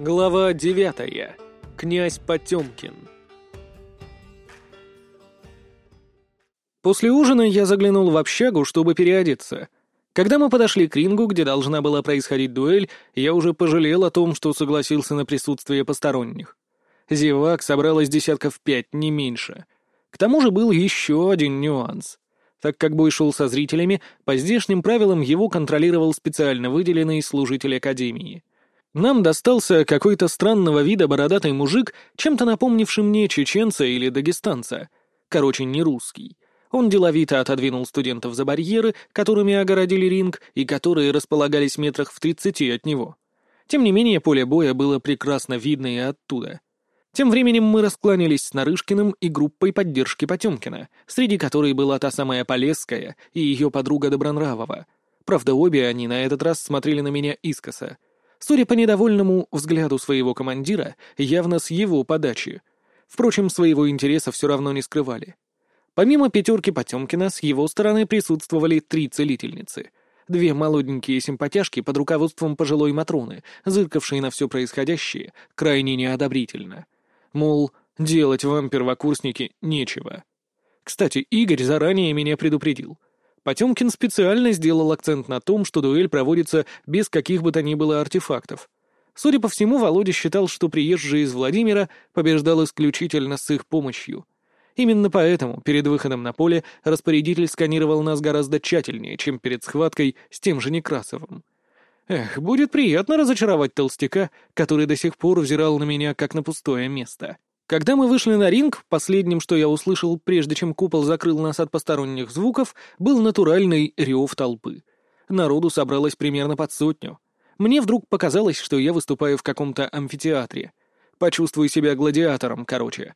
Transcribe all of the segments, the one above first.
Глава девятая. Князь Потемкин. После ужина я заглянул в общагу, чтобы переодеться. Когда мы подошли к рингу, где должна была происходить дуэль, я уже пожалел о том, что согласился на присутствие посторонних. Зевак собралось десятков пять, не меньше. К тому же был еще один нюанс. Так как бой шел со зрителями, по здешним правилам его контролировал специально выделенный служитель Академии. Нам достался какой-то странного вида бородатый мужик, чем-то напомнивший мне чеченца или дагестанца. Короче, не русский. Он деловито отодвинул студентов за барьеры, которыми огородили ринг, и которые располагались метрах в тридцати от него. Тем не менее, поле боя было прекрасно видно и оттуда. Тем временем мы раскланялись с Нарышкиным и группой поддержки Потемкина, среди которой была та самая Полесская и ее подруга Добронравова. Правда, обе они на этот раз смотрели на меня искоса. Судя по недовольному взгляду своего командира, явно с его подачи. Впрочем, своего интереса все равно не скрывали. Помимо пятерки Потемкина, с его стороны присутствовали три целительницы — Две молоденькие симпатяшки под руководством пожилой Матроны, зыркавшие на все происходящее, крайне неодобрительно. Мол, делать вам, первокурсники, нечего. Кстати, Игорь заранее меня предупредил. Потемкин специально сделал акцент на том, что дуэль проводится без каких бы то ни было артефактов. Судя по всему, Володя считал, что приезжий из Владимира побеждал исключительно с их помощью. Именно поэтому перед выходом на поле распорядитель сканировал нас гораздо тщательнее, чем перед схваткой с тем же Некрасовым. Эх, будет приятно разочаровать толстяка, который до сих пор взирал на меня как на пустое место. Когда мы вышли на ринг, последним, что я услышал, прежде чем купол закрыл нас от посторонних звуков, был натуральный рев толпы. Народу собралось примерно под сотню. Мне вдруг показалось, что я выступаю в каком-то амфитеатре. Почувствую себя гладиатором, короче.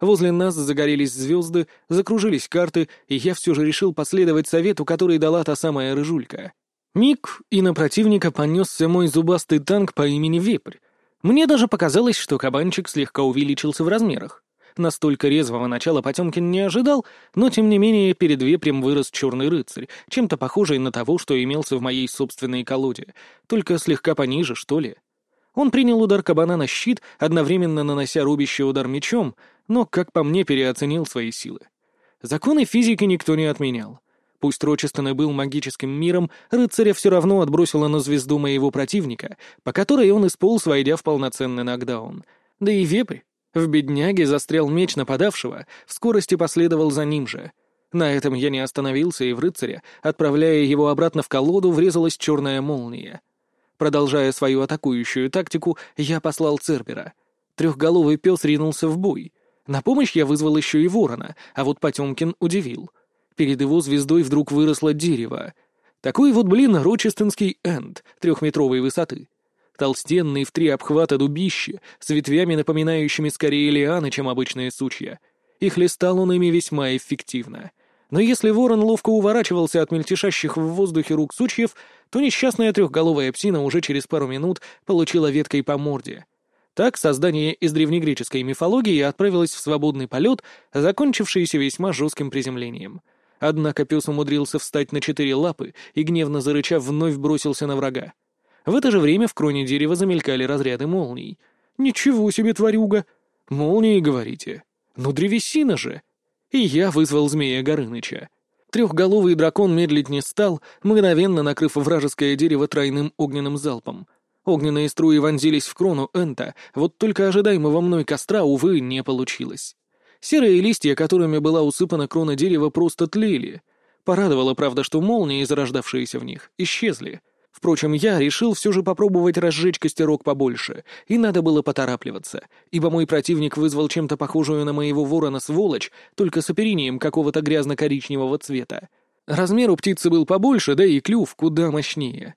Возле нас загорелись звезды, закружились карты, и я все же решил последовать совету, который дала та самая рыжулька. Миг, и на противника понесся мой зубастый танк по имени Вепрь. Мне даже показалось, что кабанчик слегка увеличился в размерах. Настолько резвого начала Потемкин не ожидал, но тем не менее перед вепрем вырос черный рыцарь, чем-то похожий на того, что имелся в моей собственной колоде, только слегка пониже, что ли. Он принял удар кабана на щит, одновременно нанося рубящий удар мечом, но, как по мне, переоценил свои силы. Законы физики никто не отменял. Пусть Рочестон и был магическим миром, рыцаря все равно отбросило на звезду моего противника, по которой он исполз, войдя в полноценный нокдаун. Да и вепрь. В бедняге застрял меч нападавшего, в скорости последовал за ним же. На этом я не остановился, и в рыцаря, отправляя его обратно в колоду, врезалась черная молния. Продолжая свою атакующую тактику, я послал Цербера. Трехголовый пес ринулся в бой. На помощь я вызвал еще и ворона, а вот Потемкин удивил — Перед его звездой вдруг выросло дерево. Такой вот, блин, рочестонский энд трехметровой высоты. Толстенный в три обхвата дубище, с ветвями, напоминающими скорее лианы, чем обычные сучья. И хлестал он ими весьма эффективно. Но если ворон ловко уворачивался от мельтешащих в воздухе рук сучьев, то несчастная трехголовая псина уже через пару минут получила веткой по морде. Так создание из древнегреческой мифологии отправилось в свободный полет, закончившийся весьма жестким приземлением — Однако пес умудрился встать на четыре лапы и, гневно зарычав, вновь бросился на врага. В это же время в кроне дерева замелькали разряды молний. «Ничего себе, тварюга! Молнии, говорите? Ну, древесина же!» И я вызвал змея Горыныча. Трехголовый дракон медлить не стал, мгновенно накрыв вражеское дерево тройным огненным залпом. Огненные струи вонзились в крону Энта, вот только ожидаемого мной костра, увы, не получилось. Серые листья, которыми была усыпана крона дерева, просто тлели. Порадовало, правда, что молнии, зарождавшиеся в них, исчезли. Впрочем, я решил все же попробовать разжечь костерок побольше, и надо было поторапливаться, ибо мой противник вызвал чем-то похожую на моего ворона сволочь, только с оперением какого-то грязно-коричневого цвета. Размер у птицы был побольше, да и клюв куда мощнее.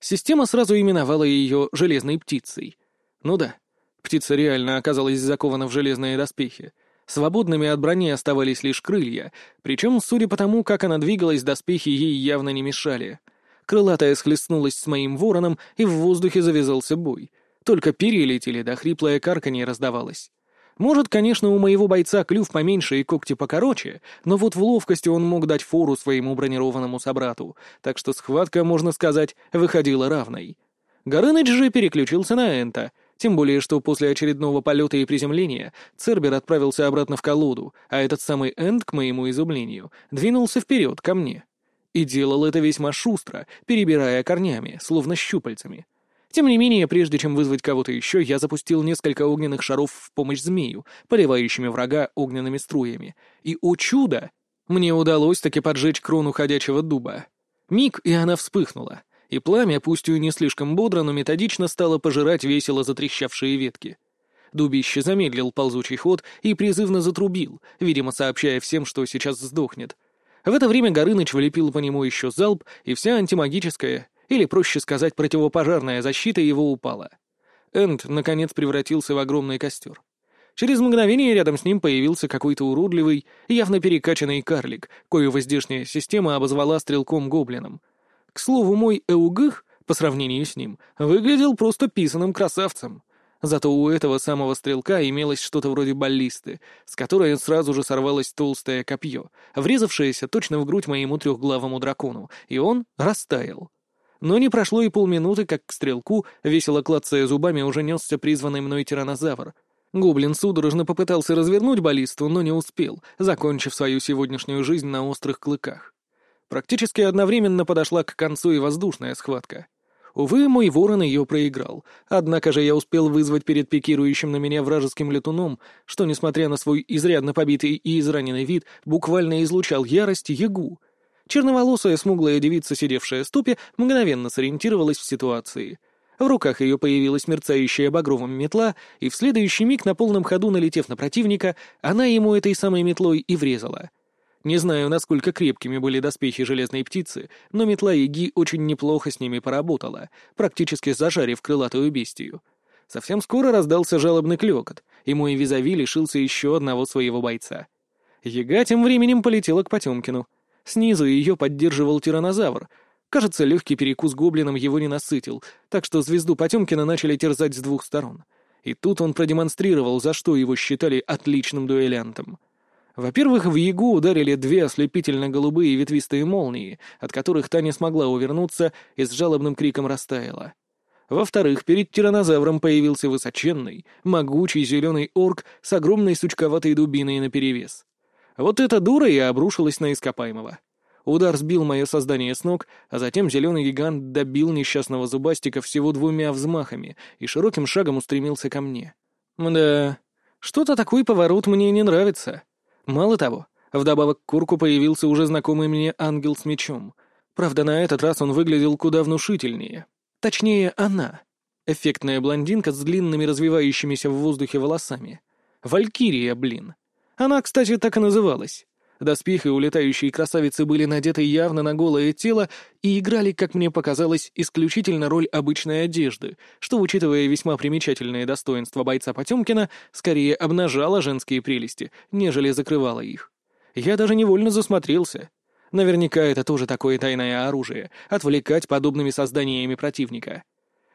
Система сразу именовала ее «железной птицей». Ну да, птица реально оказалась закована в железные доспехи. Свободными от брони оставались лишь крылья, причем, судя по тому, как она двигалась, доспехи ей явно не мешали. Крылатая схлестнулась с моим вороном, и в воздухе завязался бой. Только перья летели, да хриплое карканье раздавалось. Может, конечно, у моего бойца клюв поменьше и когти покороче, но вот в ловкости он мог дать фору своему бронированному собрату, так что схватка, можно сказать, выходила равной. Горыныч же переключился на Энта — Тем более, что после очередного полета и приземления Цербер отправился обратно в колоду, а этот самый Энд, к моему изумлению, двинулся вперед ко мне. И делал это весьма шустро, перебирая корнями, словно щупальцами. Тем не менее, прежде чем вызвать кого-то еще, я запустил несколько огненных шаров в помощь змею, поливающими врага огненными струями. И, о чудо! Мне удалось таки поджечь крону ходячего дуба. Миг, и она вспыхнула — и пламя, пусть и не слишком бодро, но методично стало пожирать весело затрещавшие ветки. Дубище замедлил ползучий ход и призывно затрубил, видимо, сообщая всем, что сейчас сдохнет. В это время Горыныч влепил по нему еще залп, и вся антимагическая, или, проще сказать, противопожарная защита его упала. Энд, наконец, превратился в огромный костер. Через мгновение рядом с ним появился какой-то уродливый, явно перекачанный карлик, коего здешняя система обозвала стрелком-гоблином — к слову, мой Эугых, по сравнению с ним, выглядел просто писаным красавцем. Зато у этого самого стрелка имелось что-то вроде баллисты, с которой сразу же сорвалось толстое копье, врезавшееся точно в грудь моему трехглавому дракону, и он растаял. Но не прошло и полминуты, как к стрелку, весело клацая зубами, уже несся призванный мной тиранозавр. Гоблин судорожно попытался развернуть баллисту, но не успел, закончив свою сегодняшнюю жизнь на острых клыках. Практически одновременно подошла к концу и воздушная схватка. Увы, мой ворон ее проиграл, однако же я успел вызвать перед пикирующим на меня вражеским летуном, что, несмотря на свой изрядно побитый и израненный вид, буквально излучал ярость ягу. Черноволосая смуглая девица, сидевшая в ступе, мгновенно сориентировалась в ситуации. В руках ее появилась мерцающая багровым метла, и в следующий миг, на полном ходу налетев на противника, она ему этой самой метлой и врезала — не знаю, насколько крепкими были доспехи железной птицы, но метла Яги очень неплохо с ними поработала, практически зажарив крылатую бестию. Совсем скоро раздался жалобный клёкот, и мой визави лишился еще одного своего бойца. Яга тем временем полетела к Потемкину. Снизу ее поддерживал тиранозавр. Кажется, легкий перекус гоблином его не насытил, так что звезду Потемкина начали терзать с двух сторон. И тут он продемонстрировал, за что его считали отличным дуэлянтом — во-первых, в Ягу ударили две ослепительно-голубые ветвистые молнии, от которых та не смогла увернуться и с жалобным криком растаяла. Во-вторых, перед тиранозавром появился высоченный, могучий зеленый орк с огромной сучковатой дубиной наперевес. Вот эта дура и обрушилась на ископаемого. Удар сбил мое создание с ног, а затем зеленый гигант добил несчастного зубастика всего двумя взмахами и широким шагом устремился ко мне. Да, что-то такой поворот мне не нравится. Мало того, вдобавок к Курку появился уже знакомый мне ангел с мечом. Правда, на этот раз он выглядел куда внушительнее. Точнее, она. Эффектная блондинка с длинными развивающимися в воздухе волосами. Валькирия, блин. Она, кстати, так и называлась. Доспехи у красавицы были надеты явно на голое тело и играли, как мне показалось, исключительно роль обычной одежды, что, учитывая весьма примечательные достоинства бойца Потемкина, скорее обнажало женские прелести, нежели закрывало их. Я даже невольно засмотрелся. Наверняка это тоже такое тайное оружие — отвлекать подобными созданиями противника.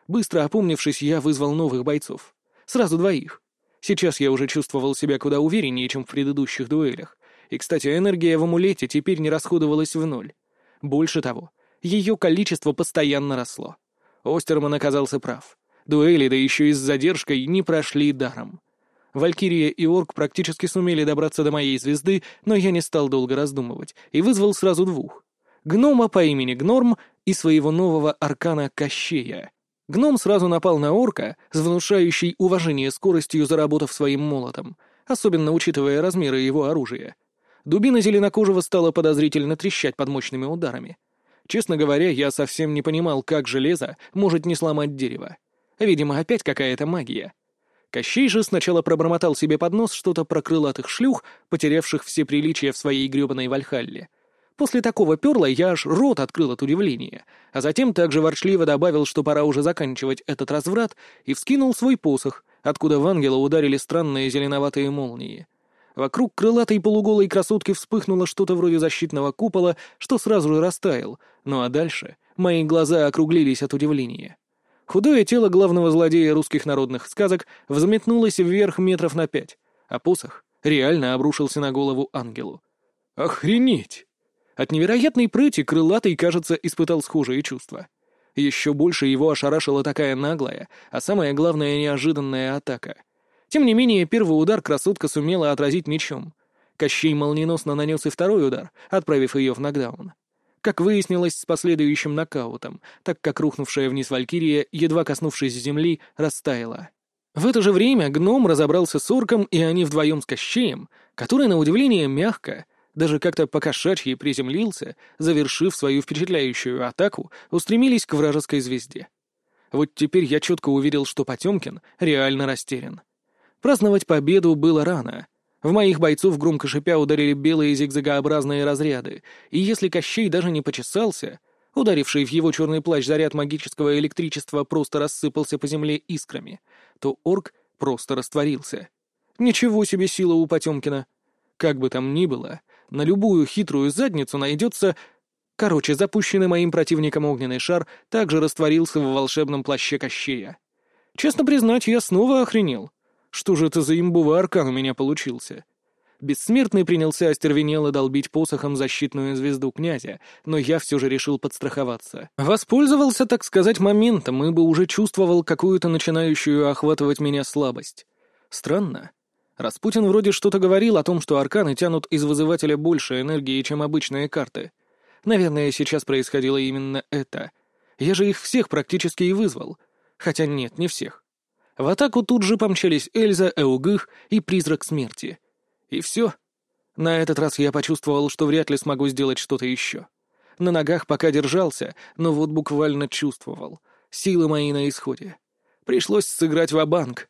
Быстро опомнившись, я вызвал новых бойцов. Сразу двоих. Сейчас я уже чувствовал себя куда увереннее, чем в предыдущих дуэлях. И, кстати, энергия в амулете теперь не расходовалась в ноль. Больше того, ее количество постоянно росло. Остерман оказался прав. Дуэли, да еще и с задержкой, не прошли даром. Валькирия и Орк практически сумели добраться до моей звезды, но я не стал долго раздумывать и вызвал сразу двух. Гнома по имени Гнорм и своего нового аркана Кощея. Гном сразу напал на орка с внушающей уважение скоростью, заработав своим молотом, особенно учитывая размеры его оружия. Дубина зеленокожего стала подозрительно трещать под мощными ударами. Честно говоря, я совсем не понимал, как железо может не сломать дерево. Видимо, опять какая-то магия. Кощей же сначала пробормотал себе под нос что-то про крылатых шлюх, потерявших все приличия в своей гребаной Вальхалле. После такого перла я аж рот открыл от удивления, а затем также ворчливо добавил, что пора уже заканчивать этот разврат, и вскинул свой посох, откуда в ангела ударили странные зеленоватые молнии. Вокруг крылатой полуголой красотки вспыхнуло что-то вроде защитного купола, что сразу же растаял. Ну а дальше мои глаза округлились от удивления. Худое тело главного злодея русских народных сказок взметнулось вверх метров на пять, а посох реально обрушился на голову ангелу. «Охренеть!» От невероятной прыти крылатый, кажется, испытал схожие чувства. Еще больше его ошарашила такая наглая, а самое главное неожиданная атака. Тем не менее, первый удар красотка сумела отразить мечом. Кощей молниеносно нанес и второй удар, отправив ее в нокдаун. Как выяснилось, с последующим нокаутом, так как рухнувшая вниз Валькирия, едва коснувшись земли, растаяла. В это же время гном разобрался с орком, и они вдвоем с Кощеем, который, на удивление, мягко, даже как-то покошачьи приземлился, завершив свою впечатляющую атаку, устремились к вражеской звезде. Вот теперь я четко увидел, что Потемкин реально растерян. Праздновать победу было рано. В моих бойцов громко шипя ударили белые зигзагообразные разряды, и если Кощей даже не почесался, ударивший в его черный плащ заряд магического электричества просто рассыпался по земле искрами, то орк просто растворился. Ничего себе сила у Потемкина. Как бы там ни было, на любую хитрую задницу найдется... Короче, запущенный моим противником огненный шар также растворился в волшебном плаще Кощея. Честно признать, я снова охренел. Что же это за имбовый аркан у меня получился? Бессмертный принялся остервенело долбить посохом защитную звезду князя, но я все же решил подстраховаться. Воспользовался, так сказать, моментом, ибо уже чувствовал какую-то начинающую охватывать меня слабость. Странно. Распутин вроде что-то говорил о том, что арканы тянут из вызывателя больше энергии, чем обычные карты. Наверное, сейчас происходило именно это. Я же их всех практически и вызвал. Хотя нет, не всех. В атаку тут же помчались Эльза, Эугых и Призрак Смерти. И все. На этот раз я почувствовал, что вряд ли смогу сделать что-то еще. На ногах пока держался, но вот буквально чувствовал. Силы мои на исходе. Пришлось сыграть в банк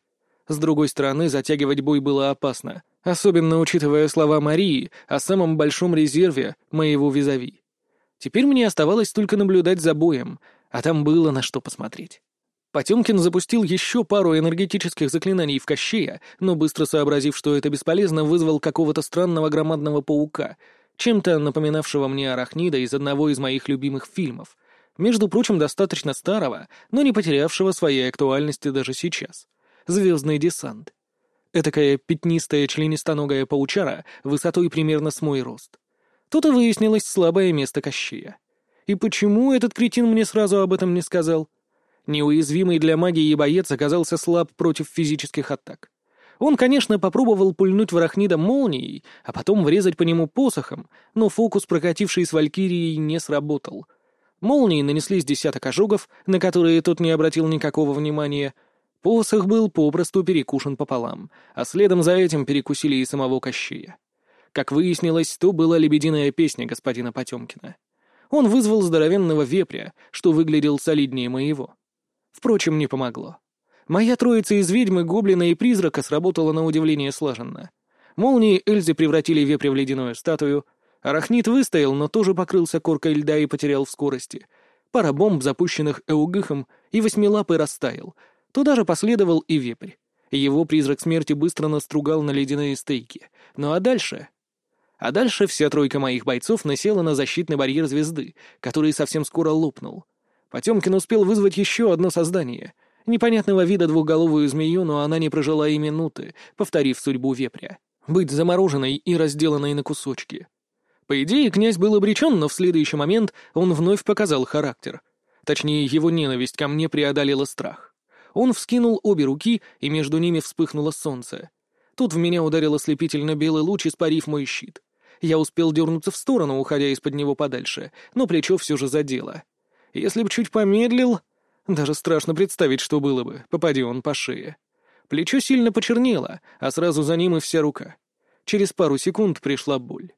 с другой стороны, затягивать бой было опасно, особенно учитывая слова Марии о самом большом резерве моего визави. Теперь мне оставалось только наблюдать за боем, а там было на что посмотреть. Потемкин запустил еще пару энергетических заклинаний в Кощея, но быстро сообразив, что это бесполезно, вызвал какого-то странного громадного паука, чем-то напоминавшего мне арахнида из одного из моих любимых фильмов. Между прочим, достаточно старого, но не потерявшего своей актуальности даже сейчас — звездный десант. Этакая пятнистая членистоногая паучара высотой примерно с мой рост. Тут и выяснилось слабое место Кощея. И почему этот кретин мне сразу об этом не сказал? Неуязвимый для магии боец оказался слаб против физических атак. Он, конечно, попробовал пульнуть Варахнида молнией, а потом врезать по нему посохом, но фокус, прокативший с Валькирией, не сработал. Молнии нанеслись десяток ожогов, на которые тот не обратил никакого внимания — Посох был попросту перекушен пополам, а следом за этим перекусили и самого Кощея. Как выяснилось, то была лебединая песня господина Потемкина. Он вызвал здоровенного вепря, что выглядел солиднее моего. Впрочем, не помогло. Моя троица из ведьмы, гоблина и призрака сработала на удивление слаженно. Молнии Эльзы превратили вепря в ледяную статую. Арахнит выстоял, но тоже покрылся коркой льда и потерял в скорости. Пара бомб, запущенных Эугыхом, и восьмилапый растаял, Туда же последовал и вепрь. Его призрак смерти быстро настругал на ледяные стейки. Ну а дальше... А дальше вся тройка моих бойцов насела на защитный барьер звезды, который совсем скоро лопнул. Потемкин успел вызвать еще одно создание. Непонятного вида двухголовую змею, но она не прожила и минуты, повторив судьбу вепря. Быть замороженной и разделанной на кусочки. По идее, князь был обречен, но в следующий момент он вновь показал характер. Точнее, его ненависть ко мне преодолела страх. Он вскинул обе руки, и между ними вспыхнуло солнце. Тут в меня ударил ослепительно белый луч, испарив мой щит. Я успел дернуться в сторону, уходя из-под него подальше, но плечо все же задело. Если бы чуть помедлил... Даже страшно представить, что было бы, попади он по шее. Плечо сильно почернело, а сразу за ним и вся рука. Через пару секунд пришла боль.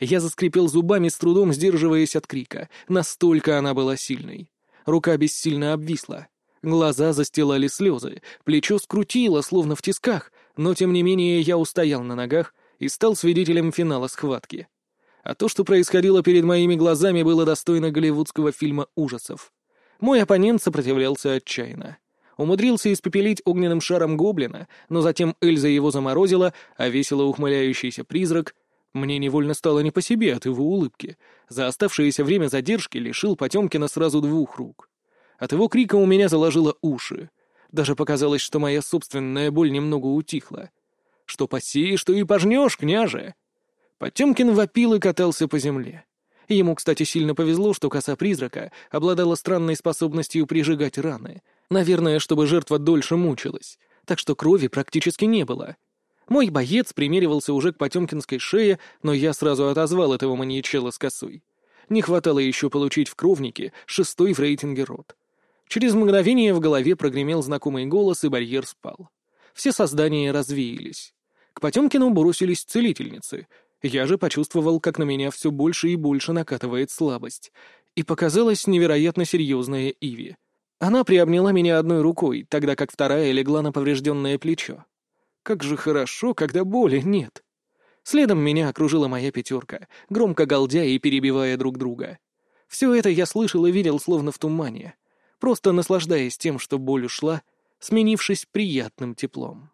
Я заскрипел зубами, с трудом сдерживаясь от крика. Настолько она была сильной. Рука бессильно обвисла. Глаза застилали слезы, плечо скрутило, словно в тисках, но тем не менее я устоял на ногах и стал свидетелем финала схватки. А то, что происходило перед моими глазами, было достойно голливудского фильма ужасов. Мой оппонент сопротивлялся отчаянно. Умудрился испепелить огненным шаром гоблина, но затем Эльза его заморозила, а весело ухмыляющийся призрак... Мне невольно стало не по себе от его улыбки. За оставшееся время задержки лишил Потемкина сразу двух рук. От его крика у меня заложило уши. Даже показалось, что моя собственная боль немного утихла. Что посеешь, что и пожнешь, княже. Потемкин вопил и катался по земле. Ему, кстати, сильно повезло, что коса призрака обладала странной способностью прижигать раны. Наверное, чтобы жертва дольше мучилась. Так что крови практически не было. Мой боец примеривался уже к Потемкинской шее, но я сразу отозвал этого маньячела с косой. Не хватало еще получить в кровнике шестой в рейтинге рот. Через мгновение в голове прогремел знакомый голос, и барьер спал. Все создания развеялись. К Потемкину бросились целительницы. Я же почувствовал, как на меня все больше и больше накатывает слабость. И показалась невероятно серьезная Иви. Она приобняла меня одной рукой, тогда как вторая легла на поврежденное плечо. Как же хорошо, когда боли нет. Следом меня окружила моя пятерка, громко галдя и перебивая друг друга. Все это я слышал и видел словно в тумане, просто наслаждаясь тем, что боль ушла, сменившись приятным теплом.